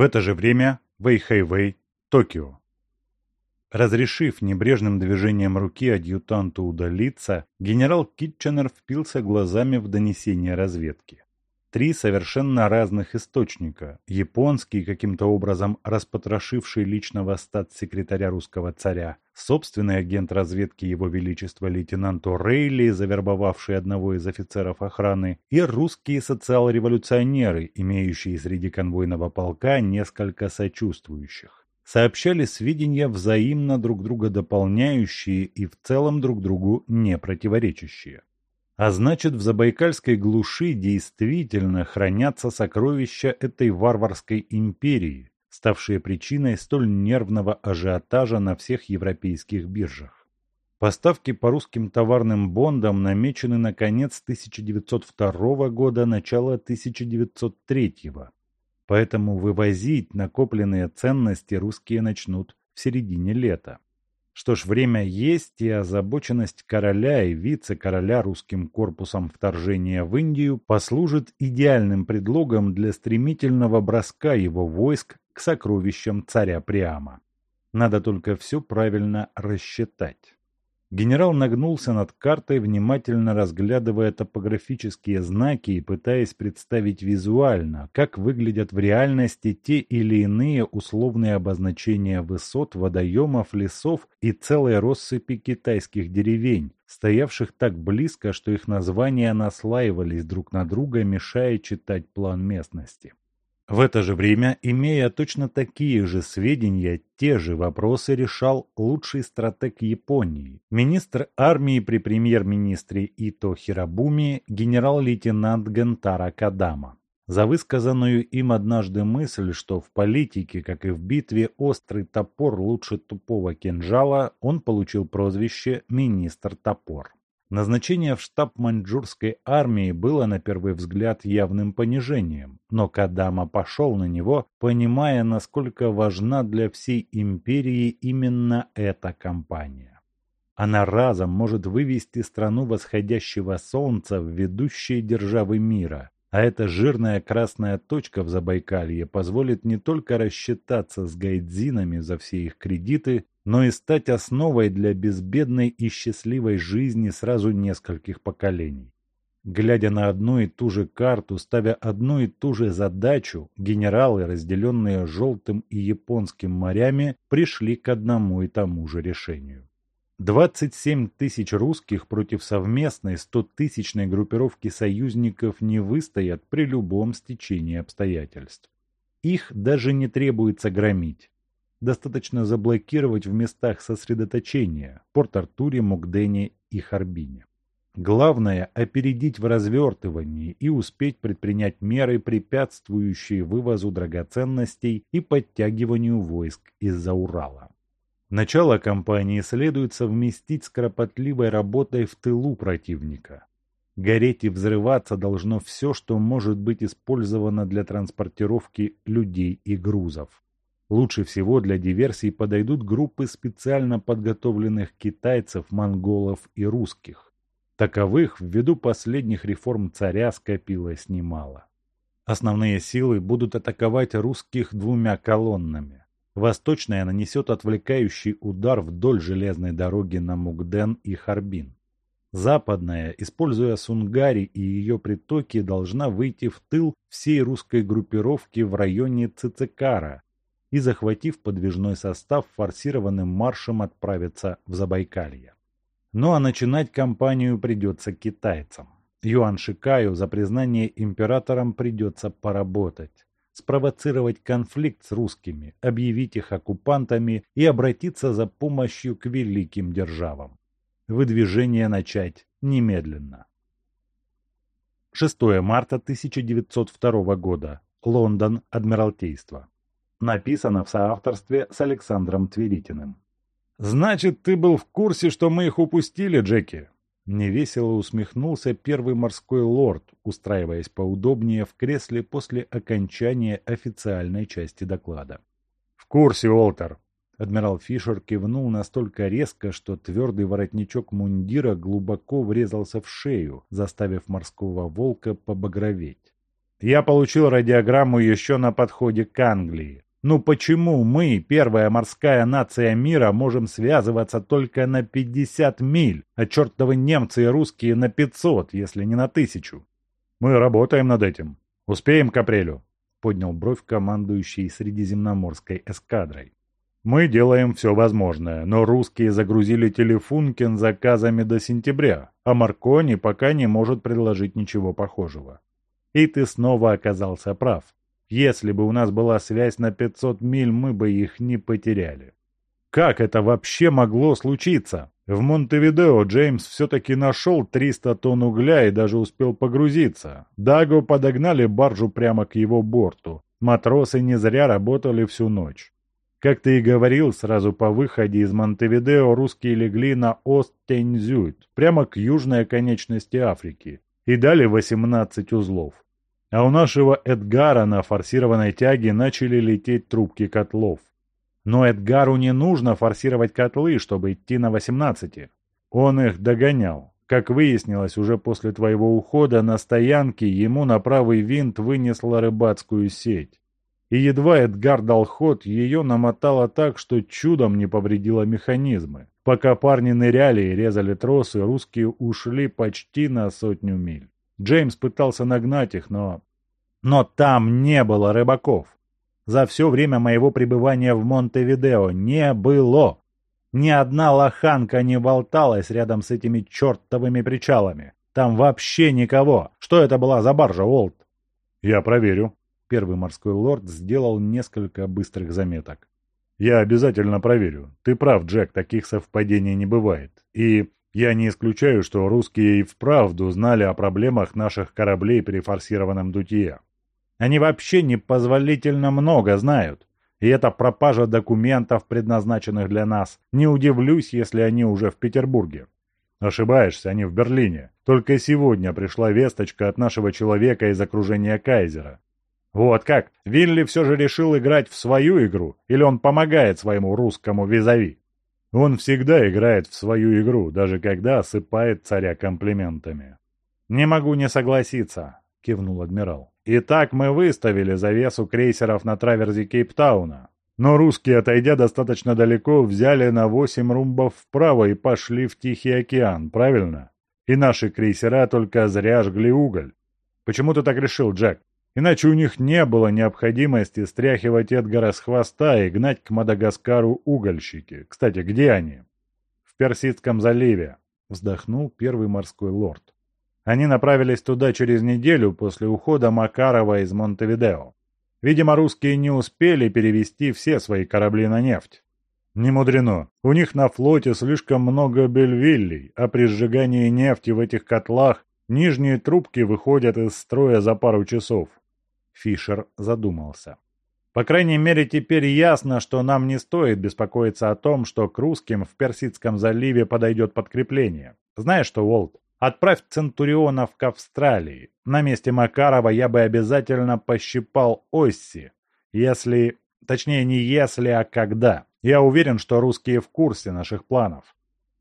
В это же время Вэйхэйвэй, Токио. Разрешив небрежным движением руки адъютанту удалиться, генерал Китченер впился глазами в донесение разведки. Три совершенно разных источника. Японский, каким-то образом распотрошивший личного статс-секретаря русского царя, собственный агент разведки Его Величества лейтенант Рейли, завербовавший одного из офицеров охраны, и русские социал-революционеры, имеющие среди конвойного полка несколько сочувствующих. Сообщали сведения взаимно друг друга дополняющие и в целом друг другу не противоречащие. А значит, в Забайкальской глуши действительно хранятся сокровища этой варварской империи, ставшие причиной столь нервного ажиотажа на всех европейских биржах. Поставки по русским товарным бондам намечены на конец 1902 года, начало 1903 года. Поэтому вывозить накопленные ценности русские начнут в середине лета. Что ж, время есть, и озабоченность короля и вице-короля русским корпусом вторжения в Индию послужит идеальным предлогом для стремительного броска его войск к сокровищам царя Приама. Надо только все правильно рассчитать. Генерал нагнулся над картой, внимательно разглядывая топографические знаки и пытаясь представить визуально, как выглядят в реальности те или иные условные обозначения высот, водоемов, лесов и целой россыпи китайских деревень, стоявших так близко, что их названия наслаивались друг на друга, мешая читать план местности. В это же время, имея точно такие же сведения, те же вопросы решал лучший стратег Японии, министр армии при премьер-министре Ито Хирабуми, генерал-лейтенант Гентара Кадама. За высказанную им однажды мысль, что в политике, как и в битве, острый топор лучше тупого кинжала, он получил прозвище «министр топор». Назначение в штаб маньчжурской армии было на первый взгляд явным понижением, но Кадама пошел на него, понимая, насколько важна для всей империи именно эта кампания. Она разом может вывести страну восходящего солнца в ведущие державы мира, а эта жирная красная точка в Забайкалье позволит не только рассчитаться с гайдзинами за все их кредиты, но и стать основой для безбедной и счастливой жизни сразу нескольких поколений. Глядя на одну и ту же карту, ставя одну и ту же задачу, генералы, разделенные желтым и японским морями, пришли к одному и тому же решению. 27 тысяч русских против совместной 100-тысячной группировки союзников не выстоят при любом стечении обстоятельств. Их даже не требуется громить. Достаточно заблокировать в местах сосредоточения – Порт-Артуре, Мукдене и Харбине. Главное – опередить в развертывании и успеть предпринять меры, препятствующие вывозу драгоценностей и подтягиванию войск из-за Урала. Начало кампании следует совместить с кропотливой работой в тылу противника. Гореть и взрываться должно все, что может быть использовано для транспортировки людей и грузов. Лучше всего для диверсий подойдут группы специально подготовленных китайцев, монголов и русских. Таковых ввиду последних реформ царя скопилось немало. Основные силы будут атаковать русских двумя колоннами. Восточная нанесет отвлекающий удар вдоль железной дороги на Мугден и Харбин. Западная, используя Сунгари и ее притоки, должна выйти в тыл всей русской группировки в районе Цицикара и, захватив подвижной состав, форсированным маршем отправиться в Забайкалье. Ну а начинать кампанию придется китайцам. Юан Шикаю за признание императором придется поработать спровоцировать конфликт с русскими, объявить их оккупантами и обратиться за помощью к великим державам. Выдвижение начать немедленно. 6 марта 1902 года. Лондон, Адмиралтейство. Написано в соавторстве с Александром Тверитиным. «Значит, ты был в курсе, что мы их упустили, Джеки?» Невесело усмехнулся первый морской лорд, устраиваясь поудобнее в кресле после окончания официальной части доклада. «В курсе, Уолтер!» Адмирал Фишер кивнул настолько резко, что твердый воротничок мундира глубоко врезался в шею, заставив морского волка побагроветь. Я получил радиограмму еще на подходе к Англии. Ну почему мы, первая морская нация мира, можем связываться только на 50 миль, а чертовы немцы и русские на 500, если не на тысячу? Мы работаем над этим. Успеем к апрелю, поднял бровь командующий Средиземноморской эскадрой. Мы делаем все возможное, но русские загрузили телефункин заказами до сентября, а Маркони пока не может предложить ничего похожего. И ты снова оказался прав. Если бы у нас была связь на 500 миль, мы бы их не потеряли. Как это вообще могло случиться? В Монтевидео Джеймс все-таки нашел 300 тонн угля и даже успел погрузиться. Даго подогнали баржу прямо к его борту. Матросы не зря работали всю ночь. Как ты и говорил, сразу по выходе из Монтевидео русские легли на Ост-Тензюит, прямо к южной оконечности Африки, и дали 18 узлов. А у нашего Эдгара на форсированной тяге начали лететь трубки котлов. Но Эдгару не нужно форсировать котлы, чтобы идти на 18. Он их догонял. Как выяснилось уже после твоего ухода на стоянке, ему на правый винт вынесла рыбацкую сеть. И едва Эдгар дал ход, ее намотало так, что чудом не повредило механизмы. Пока парни ныряли и резали тросы, русские ушли почти на сотню миль. Джеймс пытался нагнать их, но... Но там не было рыбаков. За все время моего пребывания в Монтевидео не было. Ни одна лоханка не болталась рядом с этими чертовыми причалами. Там вообще никого. Что это была за баржа, Уолт? Я проверю. Первый морской лорд сделал несколько быстрых заметок. Я обязательно проверю. Ты прав, Джек, таких совпадений не бывает. И я не исключаю, что русские и вправду знали о проблемах наших кораблей при форсированном дутье. Они вообще непозволительно много знают. И это пропажа документов, предназначенных для нас. Не удивлюсь, если они уже в Петербурге. Ошибаешься, они в Берлине. Только сегодня пришла весточка от нашего человека из окружения Кайзера. Вот как, Вилли все же решил играть в свою игру, или он помогает своему русскому визави? Он всегда играет в свою игру, даже когда осыпает царя комплиментами. «Не могу не согласиться», — кивнул адмирал. «Итак, мы выставили завесу крейсеров на траверзе Кейптауна. Но русские, отойдя достаточно далеко, взяли на восемь румбов вправо и пошли в Тихий океан, правильно? И наши крейсера только зря жгли уголь. Почему ты так решил, Джек? Иначе у них не было необходимости стряхивать Эдгара с хвоста и гнать к Мадагаскару угольщики. Кстати, где они? В Персидском заливе, вздохнул первый морской лорд. Они направились туда через неделю после ухода Макарова из Монтевидео. Видимо, русские не успели перевести все свои корабли на нефть. Не мудрено. У них на флоте слишком много бельвиллей, а при сжигании нефти в этих котлах нижние трубки выходят из строя за пару часов. Фишер задумался. По крайней мере, теперь ясно, что нам не стоит беспокоиться о том, что к русским в Персидском заливе подойдет подкрепление. Знаешь что, Уолт, отправь Центурионов к Австралии. На месте Макарова я бы обязательно пощипал Осси. Если... Точнее, не если, а когда. Я уверен, что русские в курсе наших планов.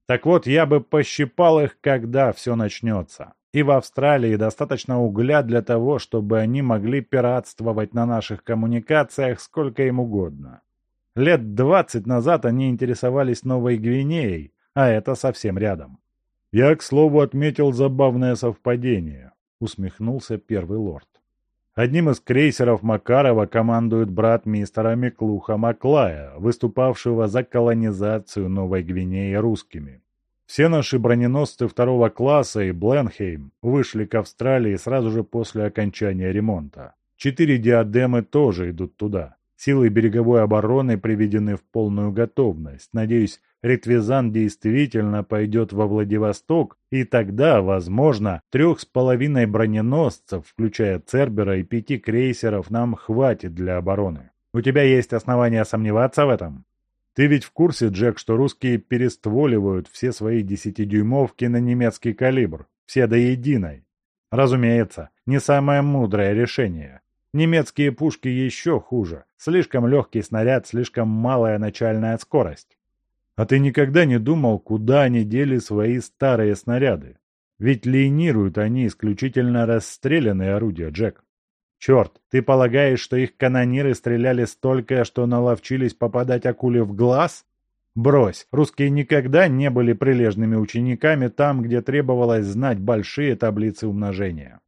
Так вот, я бы пощипал их, когда все начнется. И в Австралии достаточно угля для того, чтобы они могли пиратствовать на наших коммуникациях сколько им угодно. Лет двадцать назад они интересовались Новой Гвинеей, а это совсем рядом. «Я, к слову, отметил забавное совпадение», — усмехнулся первый лорд. Одним из крейсеров Макарова командует брат мистера Миклуха Маклая, выступавшего за колонизацию Новой Гвинеи русскими. Все наши броненосцы второго класса и Бленхейм вышли к Австралии сразу же после окончания ремонта. Четыре диадемы тоже идут туда. Силы береговой обороны приведены в полную готовность. Надеюсь, Ретвизан действительно пойдет во Владивосток, и тогда, возможно, трех с половиной броненосцев, включая Цербера и пяти крейсеров, нам хватит для обороны. У тебя есть основания сомневаться в этом? Ты ведь в курсе, Джек, что русские перестволивают все свои десятидюймовки на немецкий калибр, все до единой? Разумеется, не самое мудрое решение. Немецкие пушки еще хуже. Слишком легкий снаряд, слишком малая начальная скорость. А ты никогда не думал, куда они дели свои старые снаряды? Ведь лейнируют они исключительно расстрелянные орудия, Джек. Черт, ты полагаешь, что их канониры стреляли столько, что наловчились попадать акуле в глаз? Брось, русские никогда не были прилежными учениками там, где требовалось знать большие таблицы умножения.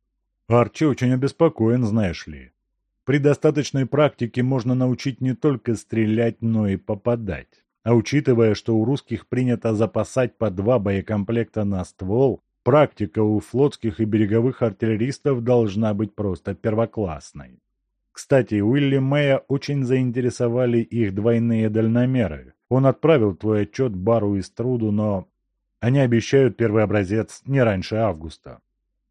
Арчи очень обеспокоен, знаешь ли. При достаточной практике можно научить не только стрелять, но и попадать. А учитывая, что у русских принято запасать по два боекомплекта на ствол, практика у флотских и береговых артиллеристов должна быть просто первоклассной. Кстати, Уилли Мэя очень заинтересовали их двойные дальномеры. Он отправил твой отчет Бару и Струду, но они обещают первый образец не раньше августа.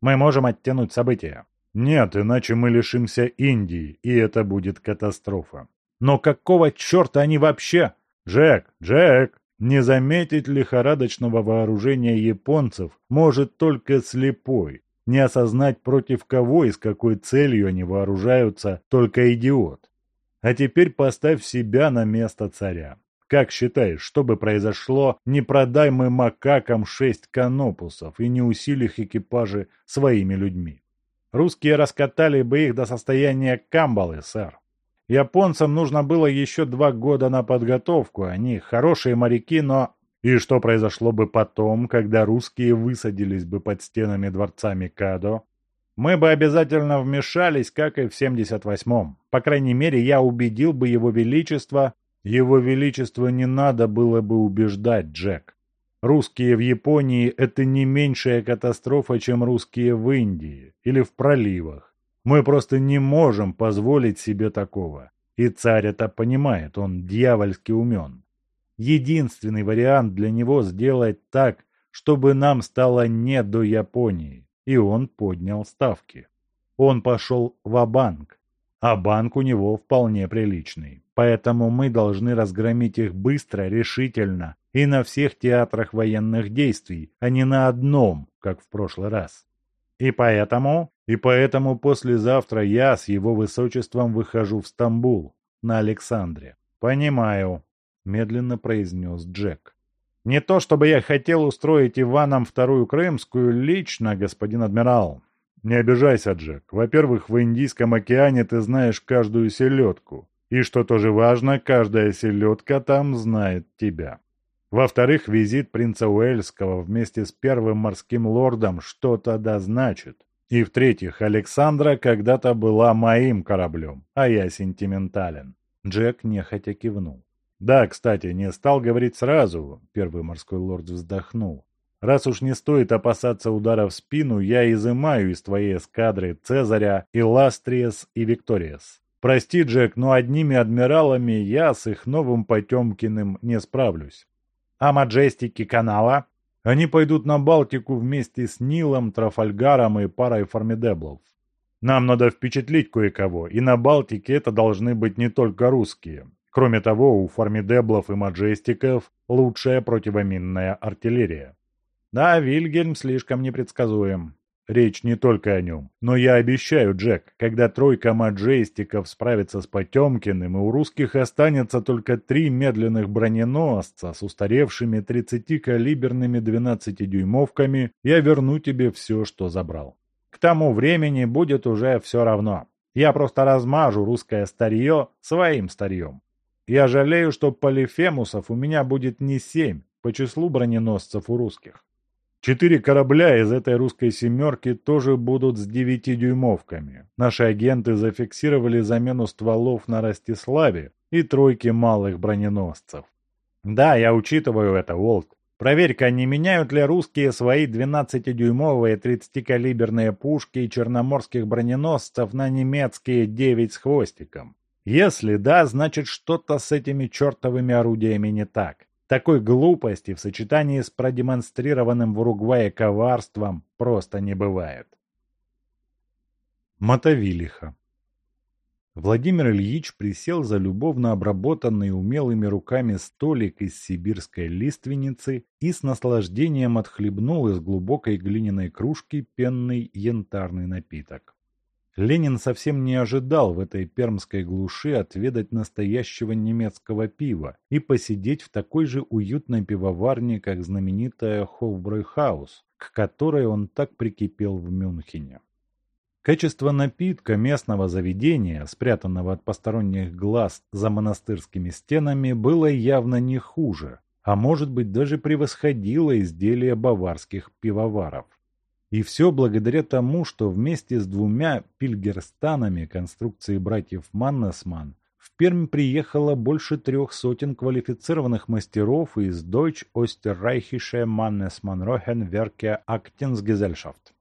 Мы можем оттянуть события. Нет, иначе мы лишимся Индии, и это будет катастрофа. Но какого черта они вообще? Джек, Джек! Не заметить лихорадочного вооружения японцев может только слепой. Не осознать, против кого и с какой целью они вооружаются, только идиот. А теперь поставь себя на место царя. Как считаешь, что бы произошло, не продай мы макакам шесть канопусов и не усили их экипажи своими людьми? Русские раскатали бы их до состояния камбалы, сэр. Японцам нужно было еще два года на подготовку, они хорошие моряки, но... И что произошло бы потом, когда русские высадились бы под стенами дворца Микадо? Мы бы обязательно вмешались, как и в 78-м. По крайней мере, я убедил бы его величество... Его величество не надо было бы убеждать, Джек. Русские в Японии – это не меньшая катастрофа, чем русские в Индии или в проливах. Мы просто не можем позволить себе такого. И царь это понимает, он дьявольски умен. Единственный вариант для него сделать так, чтобы нам стало не до Японии. И он поднял ставки. Он пошел в банк а банк у него вполне приличный. Поэтому мы должны разгромить их быстро, решительно и на всех театрах военных действий, а не на одном, как в прошлый раз. И поэтому, и поэтому послезавтра я с его высочеством выхожу в Стамбул, на Александре. Понимаю, медленно произнес Джек. Не то чтобы я хотел устроить Иваном вторую Крымскую лично, господин адмирал. Не обижайся, Джек. Во-первых, в Индийском океане ты знаешь каждую селедку. И что тоже важно, каждая селедка там знает тебя. Во-вторых, визит принца Уэльского вместе с первым морским лордом что-то да значит. И в-третьих, Александра когда-то была моим кораблем, а я сентиментален. Джек нехотя кивнул. Да, кстати, не стал говорить сразу, первый морской лорд вздохнул. Раз уж не стоит опасаться удара в спину, я изымаю из твоей эскадры Цезаря, Иластриес и Викториес. Прости, Джек, но одними адмиралами я с их новым Потемкиным не справлюсь. А маджестики канала? Они пойдут на Балтику вместе с Нилом, Трафальгаром и парой формидеблов. Нам надо впечатлить кое-кого, и на Балтике это должны быть не только русские. Кроме того, у формидеблов и маджестиков лучшая противоминная артиллерия. Да, Вильгельм слишком непредсказуем. Речь не только о нем. Но я обещаю, Джек, когда тройка маджестиков справится с Потемкиным, и у русских останется только три медленных броненосца с устаревшими 30-калиберными 12-дюймовками, я верну тебе все, что забрал. К тому времени будет уже все равно. Я просто размажу русское старье своим старьем. Я жалею, что полифемусов у меня будет не семь по числу броненосцев у русских. Четыре корабля из этой русской «семерки» тоже будут с девятидюймовками. Наши агенты зафиксировали замену стволов на Ростиславе и тройки малых броненосцев. Да, я учитываю это, Уолт. Проверь-ка, не меняют ли русские свои 12-дюймовые 30-калиберные пушки черноморских броненосцев на немецкие 9 с хвостиком? Если да, значит что-то с этими чертовыми орудиями не так. Такой глупости в сочетании с продемонстрированным в Уругвае коварством просто не бывает. Мотовилиха Владимир Ильич присел за любовно обработанный умелыми руками столик из сибирской лиственницы и с наслаждением отхлебнул из глубокой глиняной кружки пенный янтарный напиток. Ленин совсем не ожидал в этой пермской глуши отведать настоящего немецкого пива и посидеть в такой же уютной пивоварне, как знаменитая Хофбройхаус, к которой он так прикипел в Мюнхене. Качество напитка местного заведения, спрятанного от посторонних глаз за монастырскими стенами, было явно не хуже, а может быть даже превосходило изделия баварских пивоваров. И все благодаря тому, что вместе с двумя пильгерстанами конструкции братьев Маннесман в Пермь приехало больше трех сотен квалифицированных мастеров из Deutsch Österreichische Mannesmann Werke Aktensgesellschaft.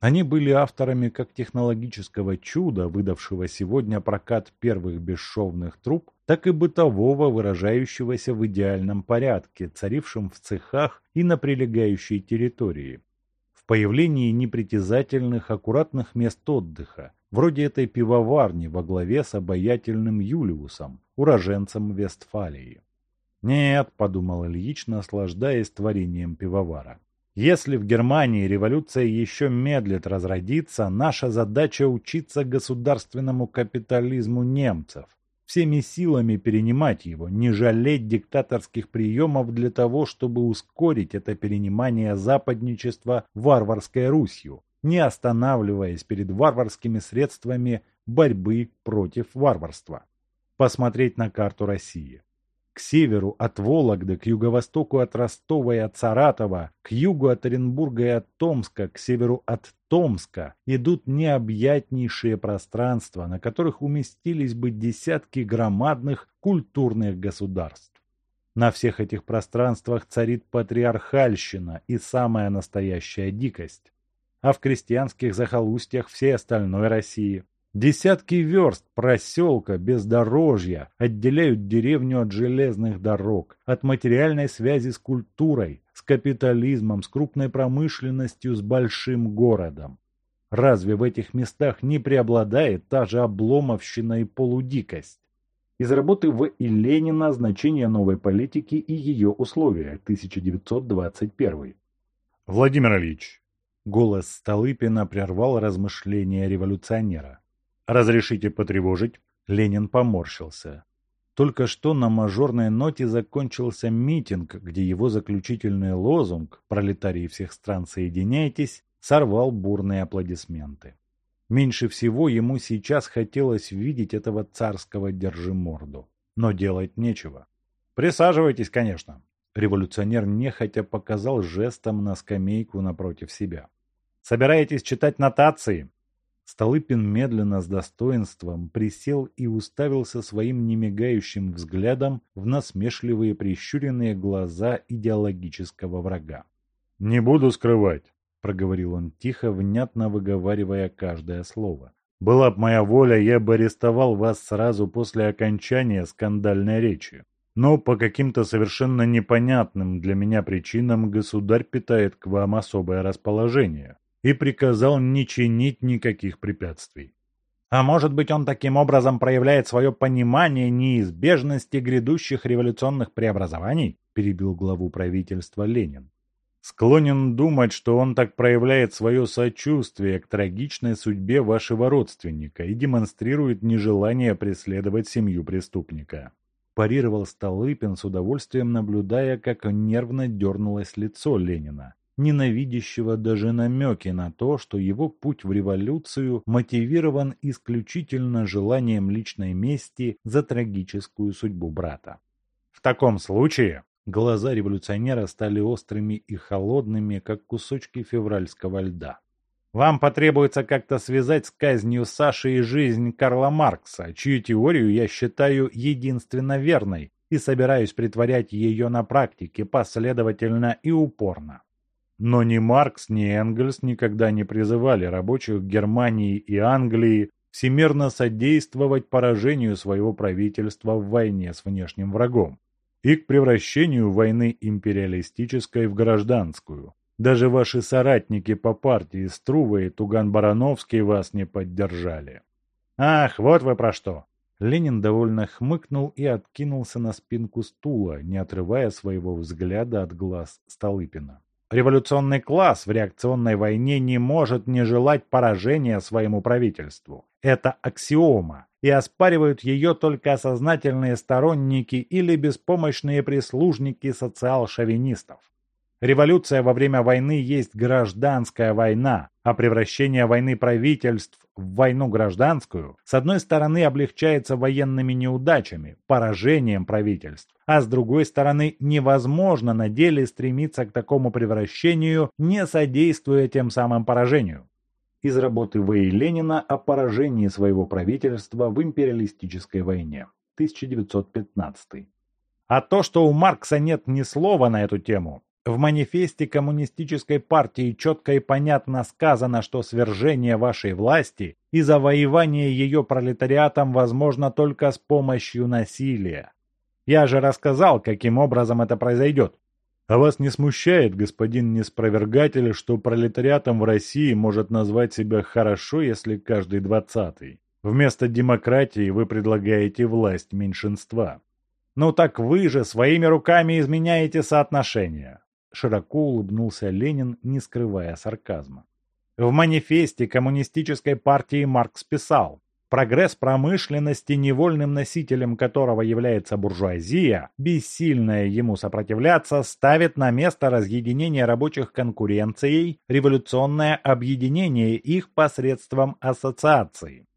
Они были авторами как технологического чуда, выдавшего сегодня прокат первых бесшовных труб, так и бытового, выражающегося в идеальном порядке, царившем в цехах и на прилегающей территории. Появлении непритязательных, аккуратных мест отдыха, вроде этой пивоварни во главе с обаятельным Юлиусом, уроженцем Вестфалии. «Нет», — подумал Ильич, наслаждаясь творением пивовара. Если в Германии революция еще медлит разродиться, наша задача учиться государственному капитализму немцев, всеми силами перенимать его, не жалеть диктаторских приемов для того, чтобы ускорить это перенимание западничества варварской Русью, не останавливаясь перед варварскими средствами борьбы против варварства. Посмотреть на карту России. К северу от Вологды, к юго-востоку от Ростова и от Саратова, к югу от Оренбурга и от Томска, к северу от Томска идут необъятнейшие пространства, на которых уместились бы десятки громадных культурных государств. На всех этих пространствах царит патриархальщина и самая настоящая дикость. А в крестьянских захолустьях всей остальной России Десятки верст проселка, бездорожья отделяют деревню от железных дорог, от материальной связи с культурой, с капитализмом, с крупной промышленностью, с большим городом. Разве в этих местах не преобладает та же обломовщина и полудикость? Из работы В. и Ленина «Значение новой политики и ее условия», 1921. Владимир Ильич. Голос Столыпина прервал размышления революционера. «Разрешите потревожить?» Ленин поморщился. Только что на мажорной ноте закончился митинг, где его заключительный лозунг «Пролетарии всех стран, соединяйтесь» сорвал бурные аплодисменты. Меньше всего ему сейчас хотелось видеть этого царского держиморду. Но делать нечего. «Присаживайтесь, конечно!» Революционер нехотя показал жестом на скамейку напротив себя. «Собираетесь читать нотации?» Столыпин медленно с достоинством присел и уставился своим немигающим взглядом в насмешливые прищуренные глаза идеологического врага. «Не буду скрывать», — проговорил он тихо, внятно выговаривая каждое слово. «Была б моя воля, я бы арестовал вас сразу после окончания скандальной речи. Но по каким-то совершенно непонятным для меня причинам государь питает к вам особое расположение и приказал не чинить никаких препятствий. А может быть, он таким образом проявляет свое понимание неизбежности грядущих революционных преобразований? Перебил главу правительства Ленин. Склонен думать, что он так проявляет свое сочувствие к трагичной судьбе вашего родственника и демонстрирует нежелание преследовать семью преступника. Парировал Столыпин с удовольствием, наблюдая, как нервно дернулось лицо Ленина ненавидящего даже намеки на то, что его путь в революцию мотивирован исключительно желанием личной мести за трагическую судьбу брата. В таком случае глаза революционера стали острыми и холодными, как кусочки февральского льда. Вам потребуется как-то связать с казнью Саши и жизнь Карла Маркса, чью теорию я считаю единственно верной и собираюсь притворять ее на практике последовательно и упорно. Но ни Маркс, ни Энгельс никогда не призывали рабочих Германии и Англии всемирно содействовать поражению своего правительства в войне с внешним врагом и к превращению войны империалистической в гражданскую. Даже ваши соратники по партии Струва и Туган-Барановский вас не поддержали. Ах, вот вы про что! Ленин довольно хмыкнул и откинулся на спинку стула, не отрывая своего взгляда от глаз Столыпина. Революционный класс в реакционной войне не может не желать поражения своему правительству. Это аксиома, и оспаривают ее только сознательные сторонники или беспомощные прислужники социал-шовинистов. Революция во время войны есть гражданская война, а превращение войны правительств в войну гражданскую, с одной стороны, облегчается военными неудачами, поражением правительств, а с другой стороны, невозможно на деле стремиться к такому превращению, не содействуя тем самым поражению. Из работы В. Ленина о поражении своего правительства в империалистической войне, 1915. А то, что у Маркса нет ни слова на эту тему, в манифесте коммунистической партии четко и понятно сказано, что свержение вашей власти и завоевание ее пролетариатом возможно только с помощью насилия. Я же рассказал, каким образом это произойдет. А вас не смущает, господин неспровергатель, что пролетариатом в России может назвать себя хорошо, если каждый двадцатый? Вместо демократии вы предлагаете власть меньшинства. Ну так вы же своими руками изменяете соотношения. Широко улыбнулся Ленин, не скрывая сарказма. В манифесте коммунистической партии Маркс писал, Прогресс промышленности, невольным носителем которого является буржуазия, бессильная ему сопротивляться, ставит на место разъединения рабочих конкуренцией революционное объединение их посредством ассоциаций.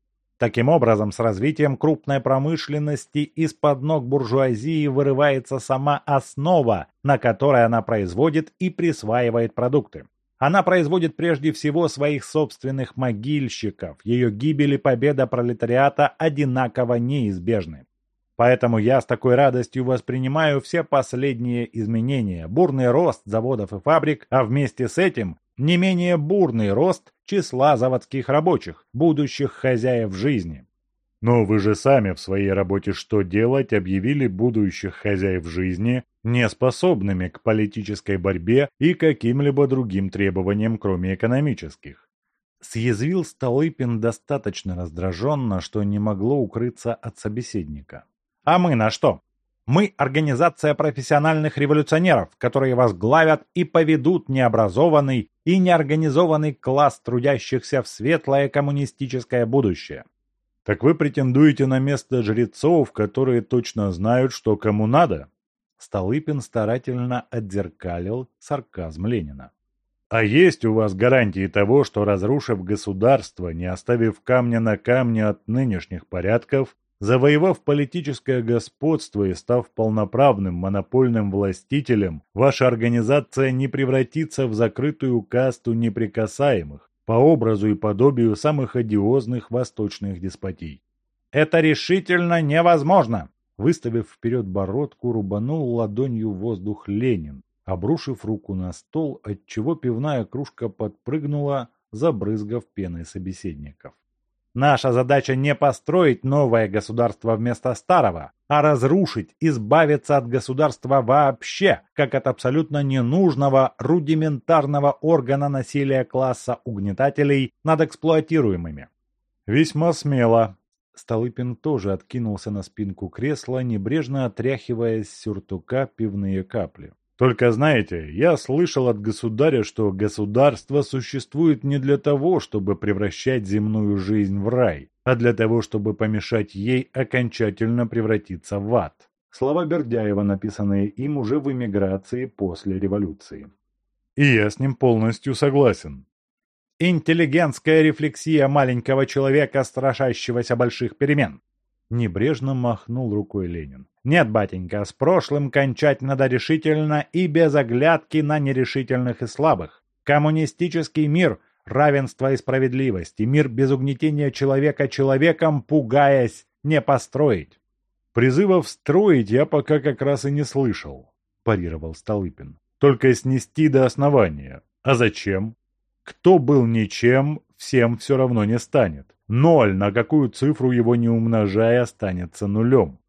Таким образом, с развитием крупной промышленности из-под ног буржуазии вырывается сама основа, на которой она производит и присваивает продукты. Она производит прежде всего своих собственных могильщиков, ее гибель и победа пролетариата одинаково неизбежны. Поэтому я с такой радостью воспринимаю все последние изменения, бурный рост заводов и фабрик, а вместе с этим не менее бурный рост числа заводских рабочих, будущих хозяев жизни. Но вы же сами в своей работе «Что делать» объявили будущих хозяев жизни неспособными к политической борьбе и каким-либо другим требованиям, кроме экономических. Съязвил Столыпин достаточно раздраженно, что не могло укрыться от собеседника. «А мы на что? Мы – организация профессиональных революционеров, которые возглавят и поведут необразованный и неорганизованный класс трудящихся в светлое коммунистическое будущее. Так вы претендуете на место жрецов, которые точно знают, что кому надо? Столыпин старательно отзеркалил сарказм Ленина. А есть у вас гарантии того, что, разрушив государство, не оставив камня на камне от нынешних порядков, завоевав политическое господство и став полноправным монопольным властителем, ваша организация не превратится в закрытую касту неприкасаемых, по образу и подобию самых одиозных восточных деспотий. «Это решительно невозможно!» Выставив вперед бородку, рубанул ладонью воздух Ленин, обрушив руку на стол, отчего пивная кружка подпрыгнула, забрызгав пеной собеседников. Наша задача не построить новое государство вместо старого, а разрушить, избавиться от государства вообще, как от абсолютно ненужного, рудиментарного органа насилия класса угнетателей над эксплуатируемыми. Весьма смело. Столыпин тоже откинулся на спинку кресла, небрежно отряхивая с сюртука пивные капли. Только знаете, я слышал от государя, что государство существует не для того, чтобы превращать земную жизнь в рай, а для того, чтобы помешать ей окончательно превратиться в ад. Слова Бердяева, написанные им уже в эмиграции после революции. И я с ним полностью согласен. Интеллигентская рефлексия маленького человека, страшащегося больших перемен. Небрежно махнул рукой Ленин. Нет, батенька, с прошлым кончать надо решительно и без оглядки на нерешительных и слабых. Коммунистический мир, равенство и справедливость, и мир без угнетения человека человеком, пугаясь, не построить. Призывов строить я пока как раз и не слышал, парировал Столыпин. Только снести до основания. А зачем? Кто был ничем, всем все равно не станет. Ноль, на какую цифру его не умножая, останется нулем.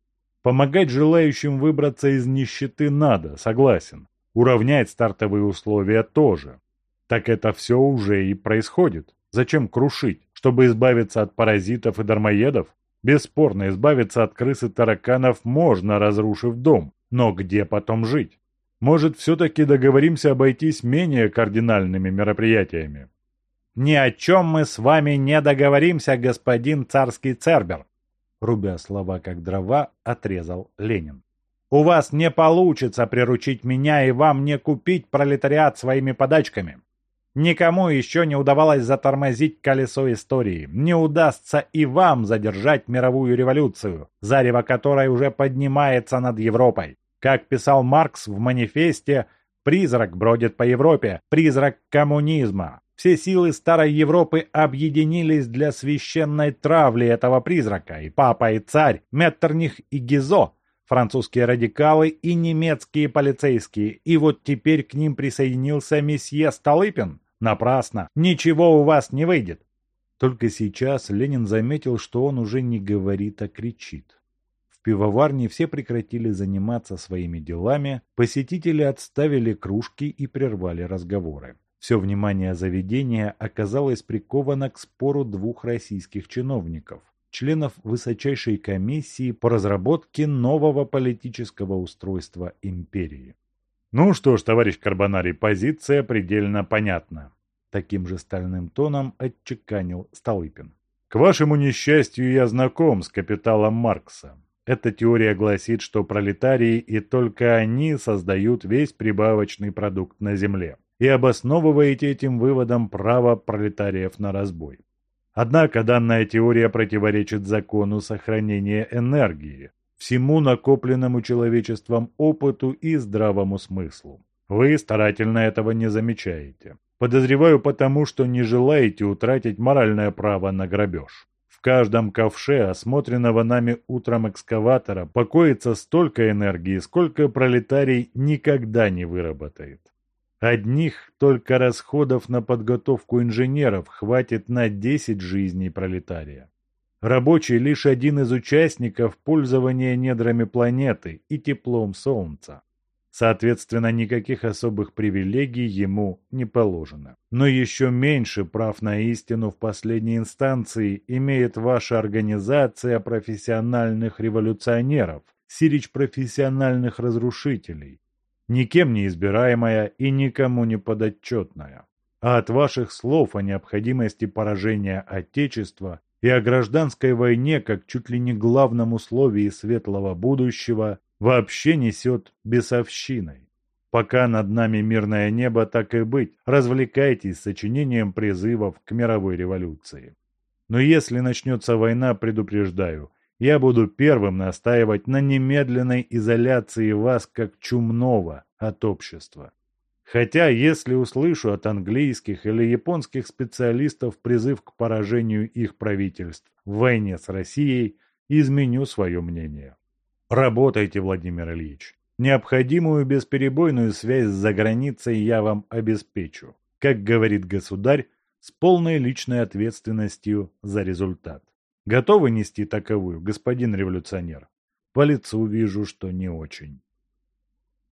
Помогать желающим выбраться из нищеты надо, согласен. Уравнять стартовые условия тоже. Так это все уже и происходит. Зачем крушить? Чтобы избавиться от паразитов и дармоедов? Бесспорно, избавиться от крыс и тараканов можно, разрушив дом. Но где потом жить? Может, все-таки договоримся обойтись менее кардинальными мероприятиями? «Ни о чем мы с вами не договоримся, господин царский цербер!» Рубя слова как дрова, отрезал Ленин. У вас не получится приручить меня и вам не купить пролетариат своими подачками. Никому еще не удавалось затормозить колесо истории. Не удастся и вам задержать мировую революцию, зарево которой уже поднимается над Европой. Как писал Маркс в манифесте, призрак бродит по Европе, призрак коммунизма. Все силы Старой Европы объединились для священной травли этого призрака, и папа, и царь, Меттерних и Гизо, французские радикалы и немецкие полицейские, и вот теперь к ним присоединился месье Столыпин. Напрасно. Ничего у вас не выйдет. Только сейчас Ленин заметил, что он уже не говорит, а кричит. В пивоварне все прекратили заниматься своими делами, посетители отставили кружки и прервали разговоры. Все внимание заведения оказалось приковано к спору двух российских чиновников, членов высочайшей комиссии по разработке нового политического устройства империи. «Ну что ж, товарищ Карбонарий, позиция предельно понятна», – таким же стальным тоном отчеканил Столыпин. «К вашему несчастью я знаком с капиталом Маркса. Эта теория гласит, что пролетарии и только они создают весь прибавочный продукт на земле. И обосновываете этим выводом право пролетариев на разбой. Однако данная теория противоречит закону сохранения энергии, всему накопленному человечеством опыту и здравому смыслу. Вы старательно этого не замечаете. Подозреваю потому, что не желаете утратить моральное право на грабеж. В каждом ковше, осмотренного нами утром экскаватора, покоится столько энергии, сколько пролетарий никогда не выработает. Одних только расходов на подготовку инженеров хватит на 10 жизней пролетария. Рабочий лишь один из участников пользования недрами планеты и теплом Солнца. Соответственно, никаких особых привилегий ему не положено. Но еще меньше прав на истину в последней инстанции имеет ваша организация профессиональных революционеров, сирич профессиональных разрушителей, никем не избираемая и никому не подотчетная. А от ваших слов о необходимости поражения Отечества и о гражданской войне как чуть ли не главном условии светлого будущего вообще несет бесовщиной. Пока над нами мирное небо, так и быть, развлекайтесь сочинением призывов к мировой революции. Но если начнется война, предупреждаю, я буду первым настаивать на немедленной изоляции вас как чумного от общества. Хотя, если услышу от английских или японских специалистов призыв к поражению их правительств в войне с Россией, изменю свое мнение. Работайте, Владимир Ильич. Необходимую бесперебойную связь с заграницей я вам обеспечу, как говорит государь, с полной личной ответственностью за результат. Готовы нести таковую, господин революционер? По лицу вижу, что не очень.